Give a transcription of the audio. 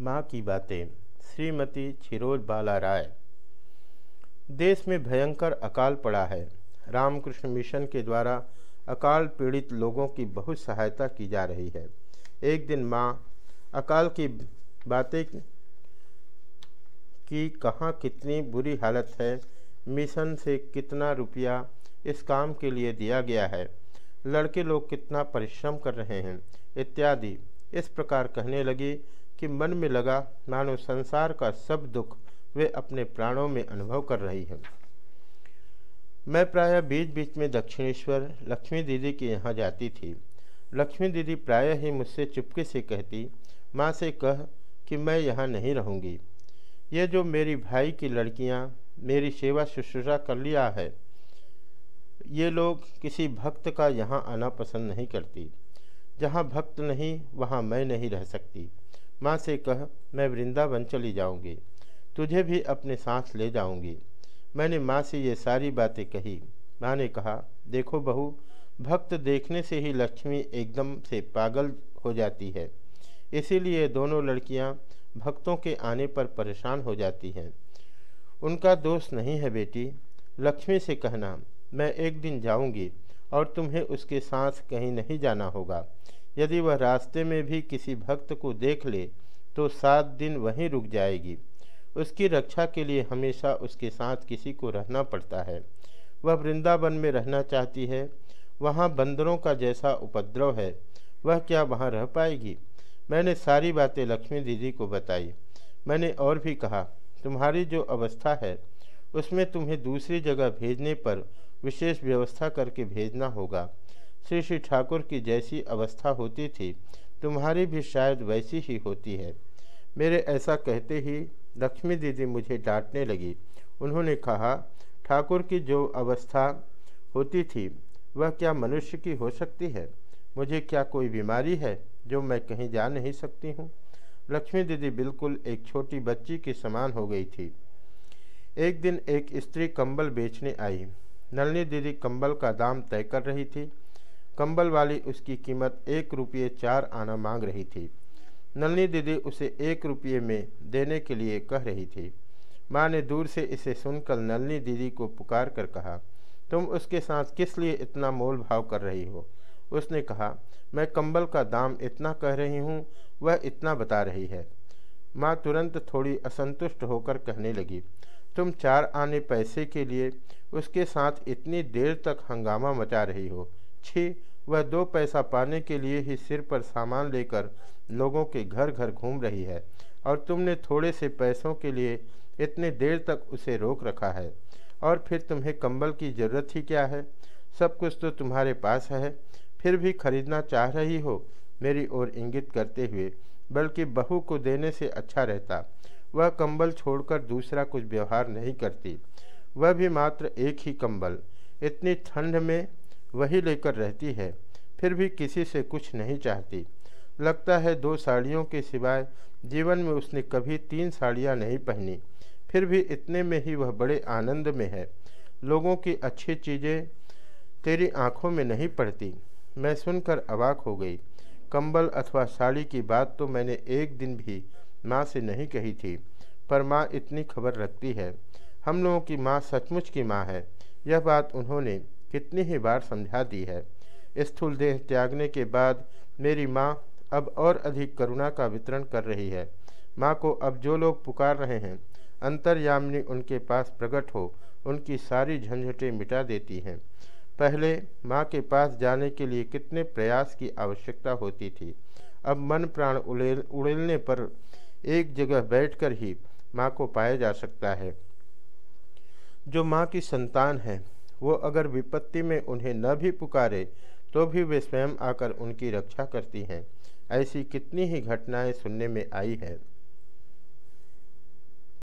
माँ की बातें। श्रीमती छिरोज बाला राय। देश में भयंकर अकाल पड़ा है। रामकृष्ण मिशन के द्वारा अकाल पीड़ित लोगों की बहुत सहायता की जा रही है। एक दिन माँ, अकाल की बातें कि कहाँ कितनी बुरी हालत है, मिशन से कितना रुपया इस काम के लिए दिया गया है, लड़के लोग कितना परिश्रम कर रहे हैं, इत्यादि। इस प्रकार कहने लगी कि मन में लगा मानो संसार का सब दुख वे अपने प्राणों में अनुभव कर रही हैं। मैं प्रायः बीच बीच में दक्षिणेश्वर, लक्ष्मी दीदी के यहाँ जाती थी। लक्ष्मी दीदी प्रायः ही मुझसे चुपके से कहती, माँ से कह कि मैं यहाँ नहीं रहूँगी। ये जो मेरी भाई की लड़कियाँ, मेरी सेवा शुश्रूषा कर लिया है, ये लोग किसी भक्त का यहाँ आना पसंद नहीं करती। जहाँ भक्त नहीं, वहाँ मैं नहीं रह सकती। माँ से कह, मैं वृंदावन चली जाऊँगी। तुझे भी अपने साथ ले जाऊँगी। मैंने माँ से ये सारी बातें कही। माँ ने कहा, देखो बहू, भक्त देखने से ही लक्ष्मी एकदम से पागल हो जाती है। इसीलिए दोनों लड़कियाँ भक्तों के आने पर परेशान हो जाती हैं। उनका दोष नहीं है बेटी। लक्ष्मी से कहना, मैं एक दिन जाऊँगी। और तुम्हें उसके साथ कहीं नहीं जाना होगा। यदि वह रास्ते में भी किसी भक्त को देख ले तो सात दिन वहीं रुक जाएगी। उसकी रक्षा के लिए हमेशा उसके साथ किसी को रहना पड़ता है। वह वृंदावन में रहना चाहती है। वहाँ बंदरों का जैसा उपद्रव है। वह क्या वहाँ रह पाएगी? मैंने सारी बातें लक्ष्मी दीदी को बताई। मैंने और भी कहा, तुम्हारी जो अवस्था है उसमें तुम्हें दूसरी जगह भेजने पर विशेष व्यवस्था करके भेजना होगा। श्री श्री ठाकुर की जैसी अवस्था होती थी, तुम्हारी भी शायद वैसी ही होती है। मेरे ऐसा कहते ही लक्ष्मी दीदी मुझे डांटने लगी। उन्होंने कहा, ठाकुर की जो अवस्था होती थी, वह क्या मनुष्य की हो सकती है? मुझे क्या कोई बीमारी है जो मैं कहीं जा नहीं सकती हूँ? लक्ष्मी दीदी बिल्कुल एक छोटी बच्ची के समान हो गई थी। एक दिन एक स्त्री कंबल बेचने आई। नलनी दीदी कंबल का दाम तय कर रही थी। कंबल वाली उसकी कीमत एक रुपये चार आना मांग रही थी। नलनी दीदी उसे एक रुपये में देने के लिए कह रही थी। माँ ने दूर से इसे सुनकर नलनी दीदी को पुकार कर कहा, तुम उसके साथ किस लिए इतना मोल भाव कर रही हो? उसने कहा, मैं कंबल का दाम इतना कह रही हूँ, वह इतना बता रही है। माँ तुरंत थोड़ी असंतुष्ट होकर कहने लगी तुम चार आने पैसे के लिए उसके साथ इतनी देर तक हंगामा मचा रही हो। छी, वह दो पैसा पाने के लिए ही सिर पर सामान लेकर लोगों के घर घर घूम रही है और तुमने थोड़े से पैसों के लिए इतने देर तक उसे रोक रखा है। और फिर तुम्हें कंबल की ज़रूरत ही क्या है? सब कुछ तो तुम्हारे पास है। फिर भी खरीदना चाह रही हो? मेरी ओर इंगित करते हुए बल्कि बहू को देने से अच्छा रहता। वह कंबल छोड़कर दूसरा कुछ व्यवहार नहीं करती। वह भी मात्र एक ही कंबल। इतनी ठंड में वही लेकर रहती है, फिर भी किसी से कुछ नहीं चाहती। लगता है दो साड़ियों के सिवाय जीवन में उसने कभी तीन साड़ियाँ नहीं पहनी। फिर भी इतने में ही वह बड़े आनंद में है। लोगों की अच्छी चीज़ें तेरी आँखों में नहीं पड़ती। मैं सुनकर अवाक हो गई। कंबल अथवा साड़ी की बात तो मैंने एक दिन भी माँ से नहीं कही थी, पर माँ इतनी खबर रखती है। हम लोगों की माँ सचमुच की माँ है। यह बात उन्होंने कितनी ही बार समझा दी है। स्थूल देह त्यागने के बाद मेरी माँ अब और अधिक करुणा का वितरण कर रही है। माँ को अब जो लोग पुकार रहे हैं, अंतर्यामिनी उनके पास प्रकट हो, उनकी सारी झंझटें मिटा देती हैं। पहले माँ के पास जाने के लिए कितने प्रयास की आवश्यकता होती थी? अब मन प्राण उड़ेल उड़ेलने पर एक जगह बैठकर ही माँ को पाया जा सकता है। जो माँ की संतान है, वो अगर विपत्ति में उन्हें न भी पुकारे तो भी वे स्वयं आकर उनकी रक्षा करती हैं। ऐसी कितनी ही घटनाएँ सुनने में आई है।